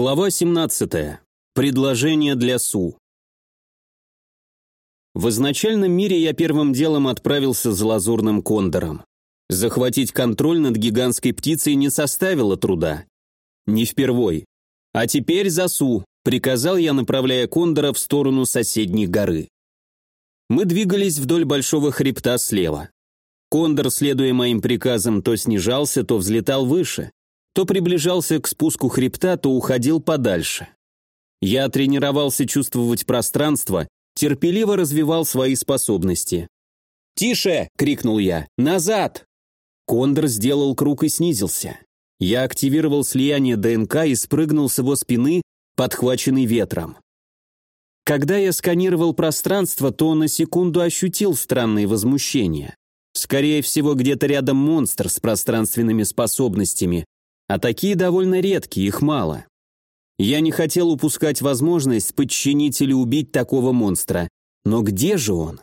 Глава 17. Предложение для Су. В изначальном мире я первым делом отправился за лазурным кондором. Захватить контроль над гигантской птицей не составило труда. Не впервой. А теперь за Су, приказал я, направляя кондора в сторону соседней горы. Мы двигались вдоль большого хребта слева. Кондор, следуя моим приказам, то снижался, то взлетал выше то приближался к спуску хребта, то уходил подальше. Я тренировался чувствовать пространство, терпеливо развивал свои способности. «Тише!» — крикнул я. «Назад!» Кондор сделал круг и снизился. Я активировал слияние ДНК и спрыгнул с его спины, подхваченный ветром. Когда я сканировал пространство, то на секунду ощутил странные возмущения. Скорее всего, где-то рядом монстр с пространственными способностями, а такие довольно редкие, их мало. Я не хотел упускать возможность подчинить или убить такого монстра. Но где же он?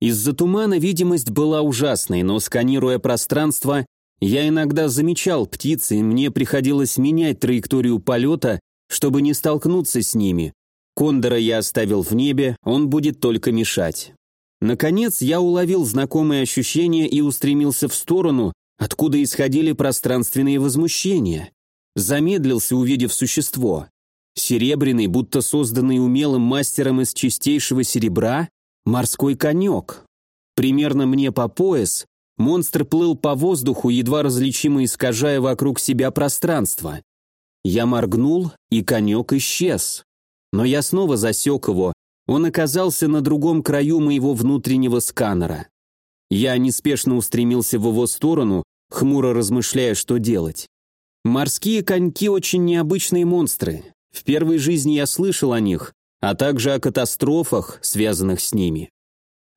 Из-за тумана видимость была ужасной, но сканируя пространство, я иногда замечал птицы, и мне приходилось менять траекторию полета, чтобы не столкнуться с ними. Кондора я оставил в небе, он будет только мешать. Наконец я уловил знакомые ощущения и устремился в сторону, откуда исходили пространственные возмущения. Замедлился, увидев существо. Серебряный, будто созданный умелым мастером из чистейшего серебра, морской конек. Примерно мне по пояс, монстр плыл по воздуху, едва различимо искажая вокруг себя пространство. Я моргнул, и конек исчез. Но я снова засек его, он оказался на другом краю моего внутреннего сканера. Я неспешно устремился в его сторону, хмуро размышляя, что делать. Морские коньки очень необычные монстры. В первой жизни я слышал о них, а также о катастрофах, связанных с ними.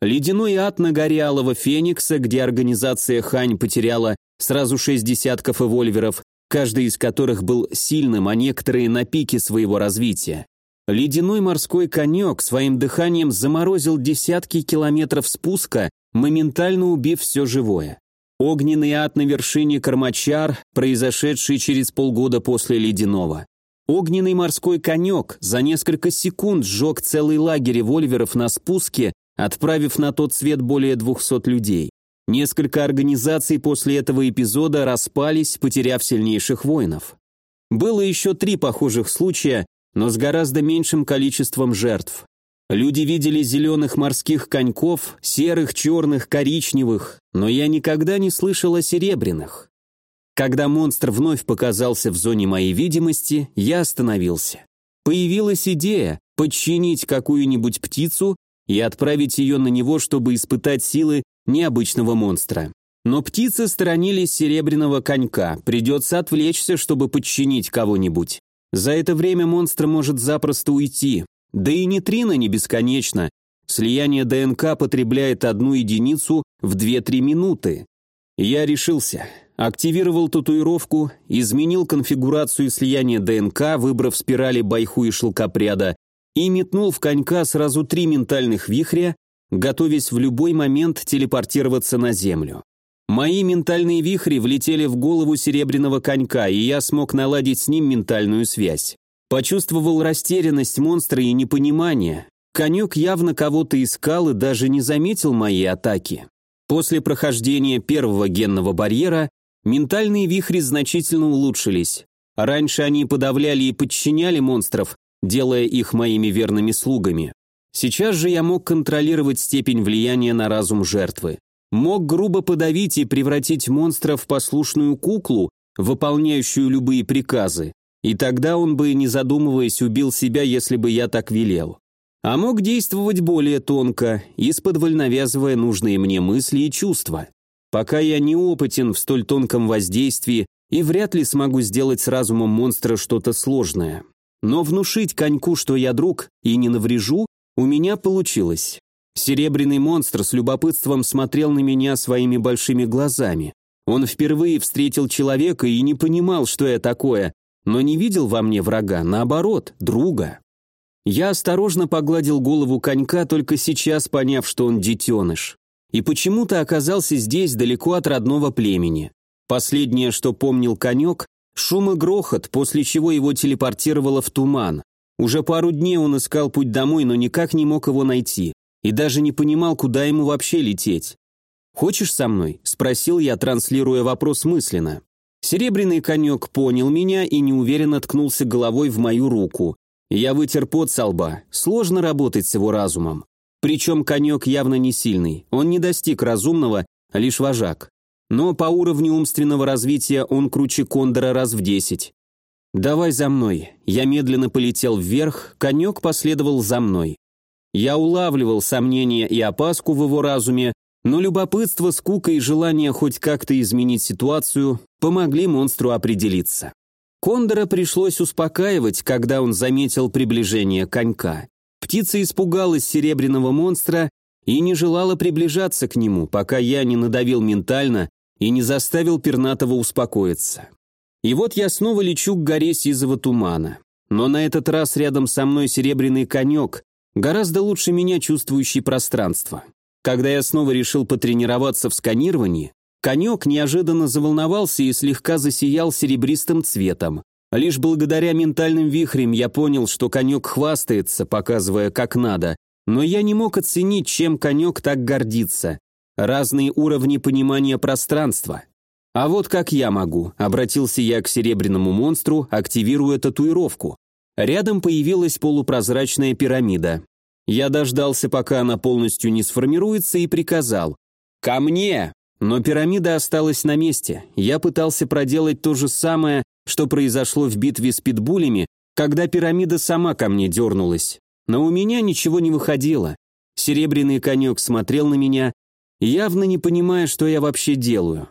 Ледяной ад на горе Алого Феникса, где организация Хань потеряла сразу шесть десятков эвольверов, каждый из которых был сильным, а некоторые на пике своего развития. Ледяной морской конек своим дыханием заморозил десятки километров спуска, моментально убив все живое. Огненный ад на вершине Кармачар, произошедший через полгода после Ледяного. Огненный морской конек за несколько секунд сжег целый лагерь вольверов на спуске, отправив на тот свет более 200 людей. Несколько организаций после этого эпизода распались, потеряв сильнейших воинов. Было еще три похожих случая, но с гораздо меньшим количеством жертв. Люди видели зеленых морских коньков, серых, черных, коричневых, но я никогда не слышал о серебряных. Когда монстр вновь показался в зоне моей видимости, я остановился. Появилась идея подчинить какую-нибудь птицу и отправить ее на него, чтобы испытать силы необычного монстра. Но птицы сторонились серебряного конька, придется отвлечься, чтобы подчинить кого-нибудь. За это время монстр может запросто уйти, да и нейтрино не бесконечно. Слияние ДНК потребляет одну единицу в 2-3 минуты. Я решился. Активировал татуировку, изменил конфигурацию слияния ДНК, выбрав спирали байху и шелкопряда, и метнул в конька сразу три ментальных вихря, готовясь в любой момент телепортироваться на Землю. Мои ментальные вихри влетели в голову серебряного конька, и я смог наладить с ним ментальную связь. Почувствовал растерянность монстра и непонимание. Конек явно кого-то искал и даже не заметил моей атаки. После прохождения первого генного барьера ментальные вихри значительно улучшились. Раньше они подавляли и подчиняли монстров, делая их моими верными слугами. Сейчас же я мог контролировать степень влияния на разум жертвы. Мог грубо подавить и превратить монстра в послушную куклу, выполняющую любые приказы. И тогда он бы, не задумываясь, убил себя, если бы я так велел. А мог действовать более тонко, исподволь навязывая нужные мне мысли и чувства. Пока я не опытен в столь тонком воздействии и вряд ли смогу сделать с разумом монстра что-то сложное. Но внушить коньку, что я друг и не наврежу, у меня получилось. Серебряный монстр с любопытством смотрел на меня своими большими глазами. Он впервые встретил человека и не понимал, что я такое, но не видел во мне врага, наоборот, друга. Я осторожно погладил голову конька, только сейчас поняв, что он детеныш. И почему-то оказался здесь, далеко от родного племени. Последнее, что помнил конек, Шум и грохот, после чего его телепортировало в туман. Уже пару дней он искал путь домой, но никак не мог его найти. И даже не понимал, куда ему вообще лететь. «Хочешь со мной?» – спросил я, транслируя вопрос мысленно. Серебряный конек понял меня и неуверенно ткнулся головой в мою руку. Я вытер пот со лба. Сложно работать с его разумом. Причем конек явно не сильный. Он не достиг разумного, лишь вожак. Но по уровню умственного развития он круче Кондора раз в десять. «Давай за мной». Я медленно полетел вверх, конек последовал за мной. Я улавливал сомнения и опаску в его разуме, но любопытство, скука и желание хоть как-то изменить ситуацию помогли монстру определиться. Кондора пришлось успокаивать, когда он заметил приближение конька. Птица испугалась серебряного монстра и не желала приближаться к нему, пока я не надавил ментально и не заставил пернатого успокоиться. И вот я снова лечу к горе сизого тумана. Но на этот раз рядом со мной серебряный конек, гораздо лучше меня чувствующий пространство. Когда я снова решил потренироваться в сканировании, конек неожиданно заволновался и слегка засиял серебристым цветом. Лишь благодаря ментальным вихрям я понял, что конек хвастается, показывая как надо, но я не мог оценить, чем конек так гордится. Разные уровни понимания пространства. А вот как я могу, обратился я к серебряному монстру, активируя татуировку. Рядом появилась полупрозрачная пирамида. Я дождался, пока она полностью не сформируется, и приказал «Ко мне!». Но пирамида осталась на месте. Я пытался проделать то же самое, что произошло в битве с питбулями, когда пирамида сама ко мне дернулась. Но у меня ничего не выходило. Серебряный конек смотрел на меня, явно не понимая, что я вообще делаю.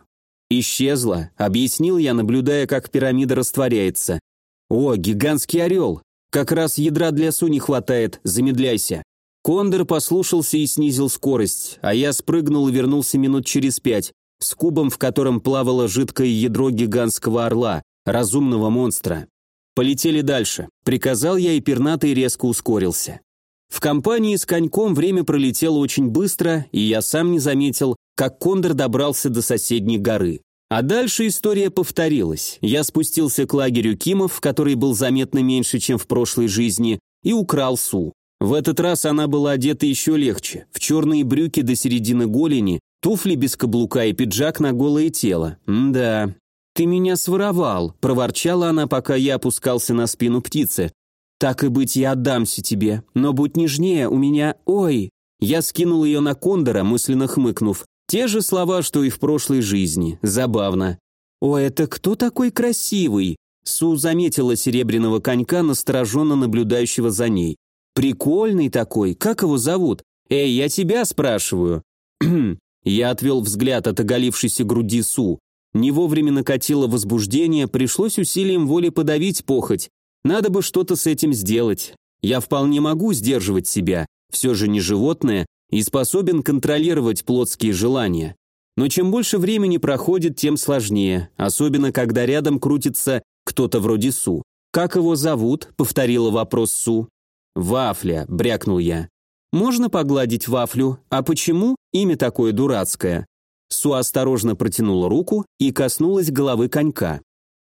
«Исчезла», — объяснил я, наблюдая, как пирамида растворяется. «О, гигантский орел! Как раз ядра для Су не хватает, замедляйся». Кондор послушался и снизил скорость, а я спрыгнул и вернулся минут через пять, с кубом, в котором плавало жидкое ядро гигантского орла, разумного монстра. Полетели дальше. Приказал я, и пернатый резко ускорился. В компании с коньком время пролетело очень быстро, и я сам не заметил, как Кондор добрался до соседней горы. А дальше история повторилась. Я спустился к лагерю Кимов, который был заметно меньше, чем в прошлой жизни, и украл Су. В этот раз она была одета еще легче, в черные брюки до середины голени, туфли без каблука и пиджак на голое тело. М да. «Ты меня своровал», — проворчала она, пока я опускался на спину птицы. «Так и быть, я отдамся тебе, но будь нежнее, у меня... Ой!» Я скинул ее на кондора, мысленно хмыкнув. Те же слова, что и в прошлой жизни. Забавно. «О, это кто такой красивый?» Су заметила серебряного конька, настороженно наблюдающего за ней. Прикольный такой, как его зовут? Эй, я тебя спрашиваю. я отвел взгляд от оголившейся груди Су. Не вовремя накатило возбуждение, пришлось усилием воли подавить похоть. Надо бы что-то с этим сделать. Я вполне могу сдерживать себя, все же не животное, и способен контролировать плотские желания. Но чем больше времени проходит, тем сложнее, особенно когда рядом крутится кто-то вроде Су. «Как его зовут?» — повторила вопрос Су. «Вафля», — брякнул я. «Можно погладить вафлю? А почему? Имя такое дурацкое». Су осторожно протянула руку и коснулась головы конька.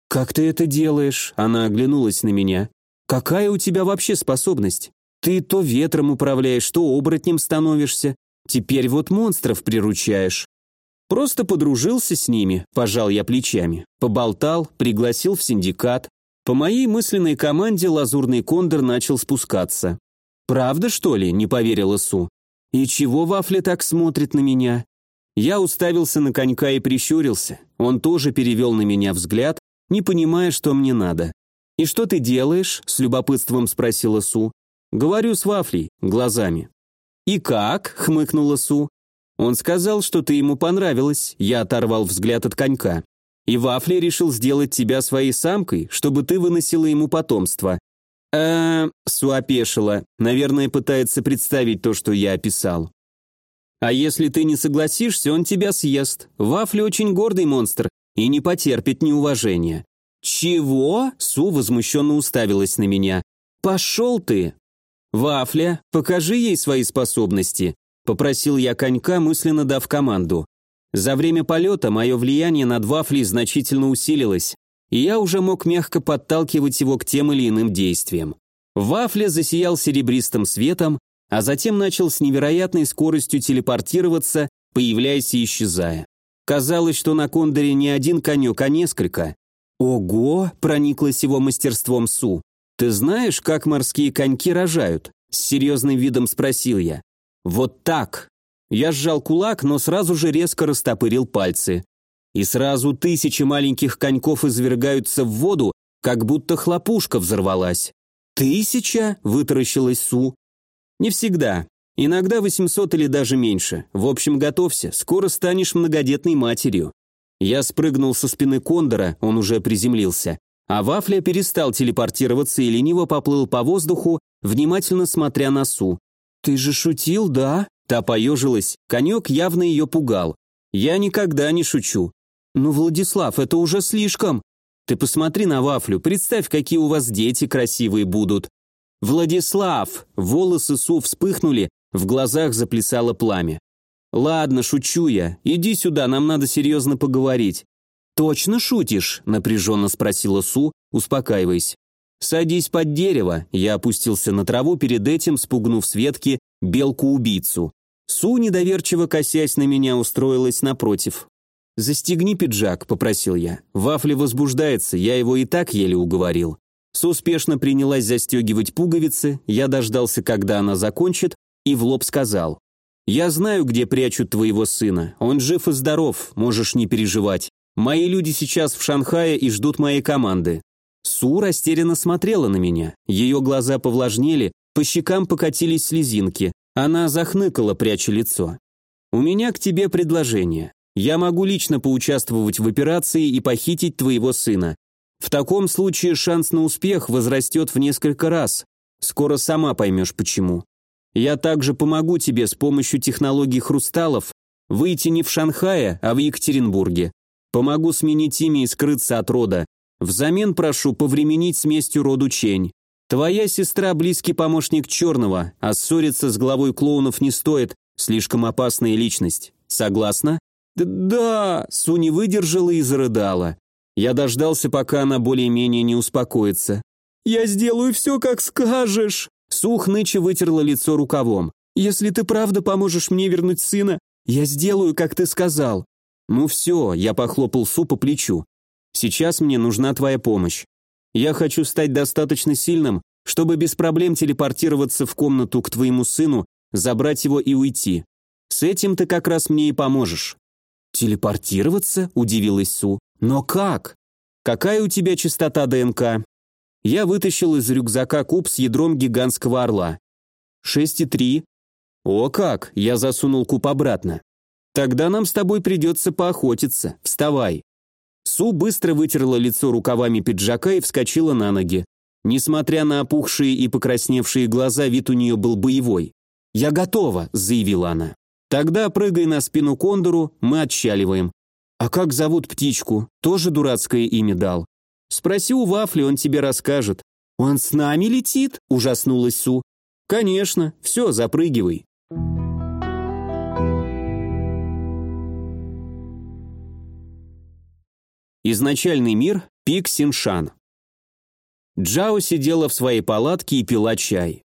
«Как ты это делаешь?» — она оглянулась на меня. «Какая у тебя вообще способность? Ты то ветром управляешь, то оборотнем становишься. Теперь вот монстров приручаешь». Просто подружился с ними, пожал я плечами. Поболтал, пригласил в синдикат. По моей мысленной команде лазурный кондор начал спускаться. «Правда, что ли?» – не поверила Су. «И чего Вафля так смотрит на меня?» Я уставился на конька и прищурился. Он тоже перевел на меня взгляд, не понимая, что мне надо. «И что ты делаешь?» – с любопытством спросила Су. «Говорю с Вафлей, глазами». «И как?» – хмыкнула Су. «Он сказал, что ты ему понравилась». Я оторвал взгляд от конька. И Вафли решил сделать тебя своей самкой, чтобы ты выносила ему потомство. Э, Су опешила. Наверное, пытается представить то, что я описал. А если ты не согласишься, он тебя съест. Вафли очень гордый монстр и не потерпит неуважения. Чего? Су возмущенно уставилась на меня. Пошел ты. Вафля, покажи ей свои способности. Попросил я конька, мысленно дав команду. За время полета мое влияние над Вафлей значительно усилилось. и я уже мог мягко подталкивать его к тем или иным действиям. Вафля засиял серебристым светом, а затем начал с невероятной скоростью телепортироваться, появляясь и исчезая. Казалось, что на кондоре не один конек, а несколько. «Ого!» – прониклась его мастерством Су. «Ты знаешь, как морские коньки рожают?» – с серьезным видом спросил я. «Вот так!» Я сжал кулак, но сразу же резко растопырил пальцы. И сразу тысячи маленьких коньков извергаются в воду, как будто хлопушка взорвалась. «Тысяча?» – вытаращилась Су. «Не всегда. Иногда 800 или даже меньше. В общем, готовься, скоро станешь многодетной матерью». Я спрыгнул со спины кондора, он уже приземлился. А Вафля перестал телепортироваться и лениво поплыл по воздуху, внимательно смотря на Су. «Ты же шутил, да?» Та поежилась, конек явно ее пугал. «Я никогда не шучу». «Ну, Владислав, это уже слишком. Ты посмотри на Вафлю, представь, какие у вас дети красивые будут». «Владислав!» Волосы Су вспыхнули, в глазах заплясало пламя. «Ладно, шучу я. Иди сюда, нам надо серьезно поговорить». «Точно шутишь?» – напряженно спросила Су, успокаиваясь. «Садись под дерево», – я опустился на траву, перед этим спугнув с ветки белку-убийцу. Су, недоверчиво косясь на меня, устроилась напротив. «Застегни пиджак», – попросил я. Вафля возбуждается, я его и так еле уговорил. Су успешно принялась застегивать пуговицы, я дождался, когда она закончит, и в лоб сказал. «Я знаю, где прячут твоего сына. Он жив и здоров, можешь не переживать. Мои люди сейчас в Шанхае и ждут моей команды». Су растерянно смотрела на меня. Ее глаза повлажнели, по щекам покатились слезинки. Она захныкала, пряча лицо. «У меня к тебе предложение. Я могу лично поучаствовать в операции и похитить твоего сына. В таком случае шанс на успех возрастет в несколько раз. Скоро сама поймешь почему. Я также помогу тебе с помощью технологий хрусталов выйти не в Шанхае, а в Екатеринбурге. Помогу сменить имя и скрыться от рода. Взамен прошу повременить с местью роду Чень. Твоя сестра – близкий помощник Черного, а ссориться с главой клоунов не стоит, слишком опасная личность. Согласна? Да, Су не выдержала и зарыдала. Я дождался, пока она более-менее не успокоится. «Я сделаю все, как скажешь!» Сух ныча вытерла лицо рукавом. «Если ты правда поможешь мне вернуть сына, я сделаю, как ты сказал». «Ну все», я похлопал Су по плечу. «Сейчас мне нужна твоя помощь. Я хочу стать достаточно сильным, чтобы без проблем телепортироваться в комнату к твоему сыну, забрать его и уйти. С этим ты как раз мне и поможешь». «Телепортироваться?» – удивилась Су. «Но как? Какая у тебя частота ДНК?» Я вытащил из рюкзака куб с ядром гигантского орла. «Шесть и три». «О как!» – я засунул куб обратно. «Тогда нам с тобой придется поохотиться. Вставай». Су быстро вытерла лицо рукавами пиджака и вскочила на ноги. Несмотря на опухшие и покрасневшие глаза, вид у нее был боевой. «Я готова», – заявила она. «Тогда прыгай на спину кондору, мы отчаливаем. А как зовут птичку? Тоже дурацкое имя дал. Спроси у Вафли, он тебе расскажет. Он с нами летит? Ужаснулась Су. Конечно, все, запрыгивай. Изначальный мир – Пик Синшан. Джао сидела в своей палатке и пила чай.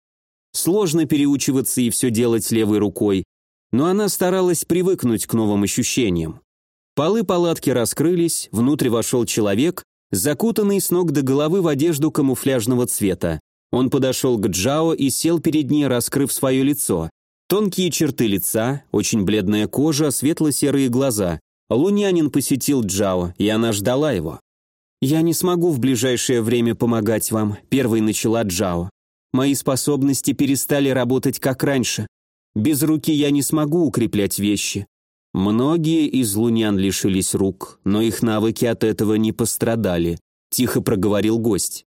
Сложно переучиваться и все делать левой рукой, но она старалась привыкнуть к новым ощущениям. Полы палатки раскрылись, внутрь вошел человек закутанный с ног до головы в одежду камуфляжного цвета. Он подошел к Джао и сел перед ней, раскрыв свое лицо. Тонкие черты лица, очень бледная кожа, светло-серые глаза. Лунянин посетил Джао, и она ждала его. «Я не смогу в ближайшее время помогать вам», – первой начала Джао. «Мои способности перестали работать как раньше. Без руки я не смогу укреплять вещи. Многие из лунян лишились рук, но их навыки от этого не пострадали, тихо проговорил гость.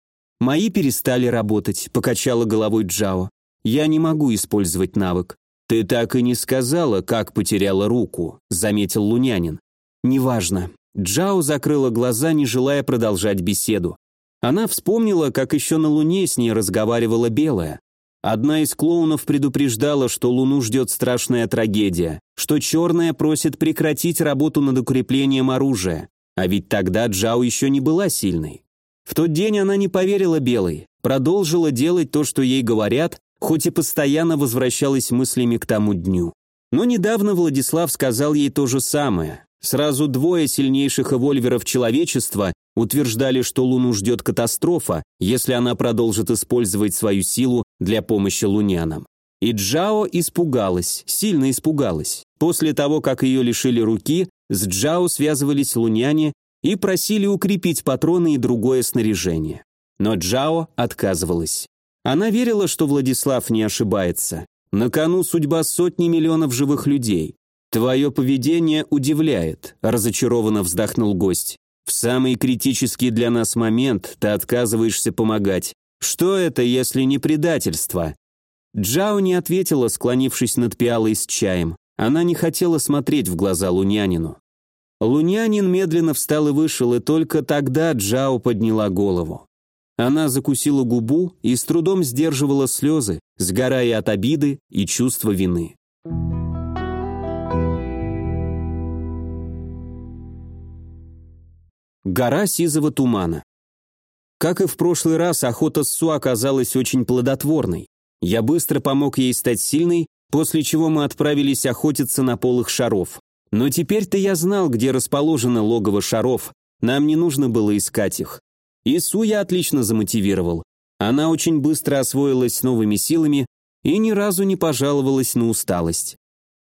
Мои перестали работать, покачала головой Джао. Я не могу использовать навык. Ты так и не сказала, как потеряла руку, заметил лунянин. Неважно. Джао закрыла глаза, не желая продолжать беседу. Она вспомнила, как еще на Луне с ней разговаривала Белая. Одна из клоунов предупреждала, что Луну ждет страшная трагедия, что Черная просит прекратить работу над укреплением оружия. А ведь тогда Джао еще не была сильной. В тот день она не поверила Белой, продолжила делать то, что ей говорят, хоть и постоянно возвращалась мыслями к тому дню. Но недавно Владислав сказал ей то же самое. Сразу двое сильнейших эвольверов человечества утверждали, что Луну ждет катастрофа, если она продолжит использовать свою силу для помощи лунянам. И Джао испугалась, сильно испугалась. После того, как ее лишили руки, с Джао связывались луняне и просили укрепить патроны и другое снаряжение. Но Джао отказывалась. Она верила, что Владислав не ошибается. На кону судьба сотни миллионов живых людей. «Твое поведение удивляет», – разочарованно вздохнул гость. «В самый критический для нас момент ты отказываешься помогать. Что это, если не предательство?» Джао не ответила, склонившись над пиалой с чаем. Она не хотела смотреть в глаза лунянину. Лунянин медленно встал и вышел, и только тогда Джао подняла голову. Она закусила губу и с трудом сдерживала слезы, сгорая от обиды и чувства вины. Гора сизого тумана. Как и в прошлый раз, охота с Су оказалась очень плодотворной. Я быстро помог ей стать сильной, после чего мы отправились охотиться на полых шаров. Но теперь-то я знал, где расположено логово шаров, нам не нужно было искать их. Ису я отлично замотивировал. Она очень быстро освоилась с новыми силами и ни разу не пожаловалась на усталость.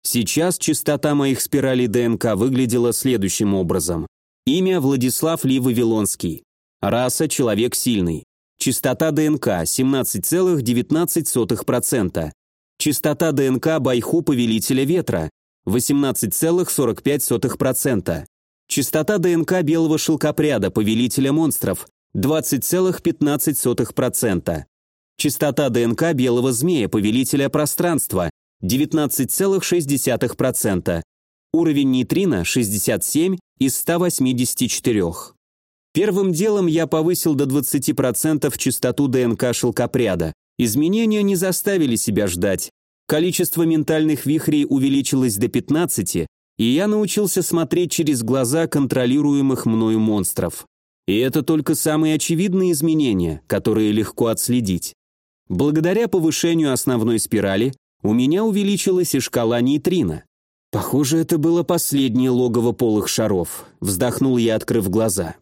Сейчас частота моих спиралей ДНК выглядела следующим образом. Имя Владислав Ли Вавилонский. Раса – человек сильный. Частота ДНК 17,19%. Частота ДНК Байху Повелителя Ветра 18,45%. Частота ДНК Белого Шелкопряда Повелителя Монстров 20,15%. Частота ДНК Белого Змея Повелителя Пространства 19,6%. Уровень нейтрино 67 из 184. Первым делом я повысил до 20% частоту ДНК шелкопряда. Изменения не заставили себя ждать. Количество ментальных вихрей увеличилось до 15, и я научился смотреть через глаза контролируемых мною монстров. И это только самые очевидные изменения, которые легко отследить. Благодаря повышению основной спирали у меня увеличилась и шкала нейтрино. Похоже, это было последнее логово полых шаров, вздохнул я, открыв глаза.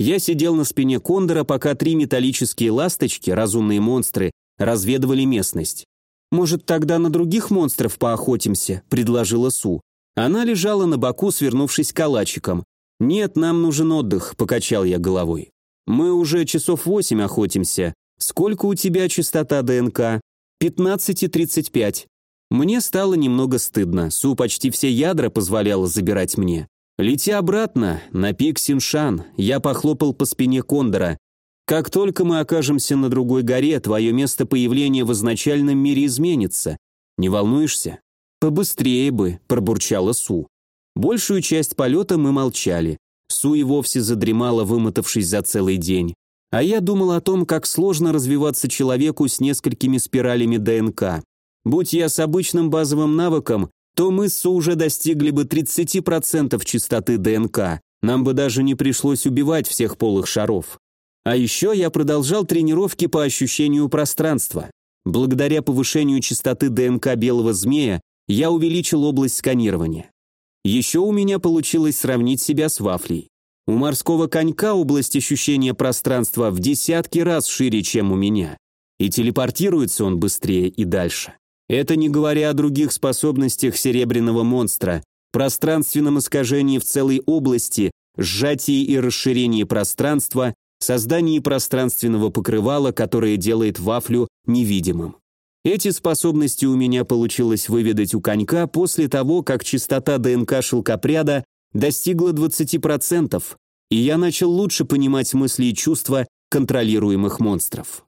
Я сидел на спине кондора, пока три металлические ласточки, разумные монстры, разведывали местность. «Может, тогда на других монстров поохотимся?» – предложила Су. Она лежала на боку, свернувшись калачиком. «Нет, нам нужен отдых», – покачал я головой. «Мы уже часов восемь охотимся. Сколько у тебя частота ДНК?» «Пятнадцать и тридцать пять». Мне стало немного стыдно. Су почти все ядра позволяла забирать мне. Лети обратно, на пик Синшан, я похлопал по спине Кондора. Как только мы окажемся на другой горе, твое место появления в изначальном мире изменится. Не волнуешься? Побыстрее бы, пробурчала Су. Большую часть полета мы молчали. Су и вовсе задремала, вымотавшись за целый день. А я думал о том, как сложно развиваться человеку с несколькими спиралями ДНК. Будь я с обычным базовым навыком, то мы с уже достигли бы 30% частоты ДНК. Нам бы даже не пришлось убивать всех полых шаров. А еще я продолжал тренировки по ощущению пространства. Благодаря повышению частоты ДНК белого змея я увеличил область сканирования. Еще у меня получилось сравнить себя с вафлей. У морского конька область ощущения пространства в десятки раз шире, чем у меня. И телепортируется он быстрее и дальше. Это не говоря о других способностях серебряного монстра, пространственном искажении в целой области, сжатии и расширении пространства, создании пространственного покрывала, которое делает вафлю невидимым. Эти способности у меня получилось выведать у конька после того, как частота ДНК шелкопряда достигла 20%, и я начал лучше понимать мысли и чувства контролируемых монстров.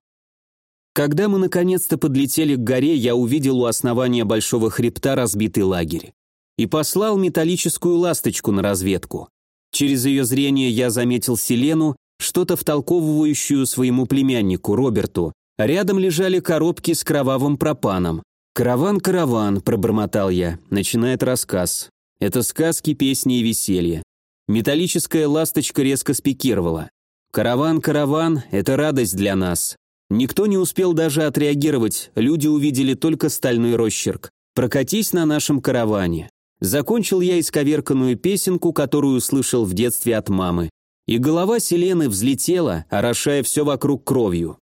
Когда мы наконец-то подлетели к горе, я увидел у основания большого хребта разбитый лагерь. И послал металлическую ласточку на разведку. Через ее зрение я заметил Селену, что-то втолковывающую своему племяннику Роберту. Рядом лежали коробки с кровавым пропаном. «Караван, караван», — пробормотал я, начинает рассказ. Это сказки, песни и веселье. Металлическая ласточка резко спикировала. «Караван, караван — это радость для нас». Никто не успел даже отреагировать, люди увидели только стальной росчерк. «Прокатись на нашем караване». Закончил я исковерканную песенку, которую слышал в детстве от мамы. И голова Селены взлетела, орошая все вокруг кровью.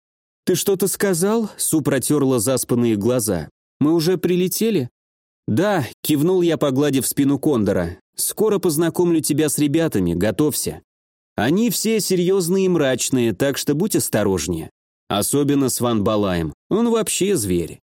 «Ты что-то сказал?» — Су протерла заспанные глаза. «Мы уже прилетели?» «Да», — кивнул я, погладив спину Кондора. «Скоро познакомлю тебя с ребятами, готовься. Они все серьезные и мрачные, так что будь осторожнее. Особенно с Ван Балаем, он вообще зверь».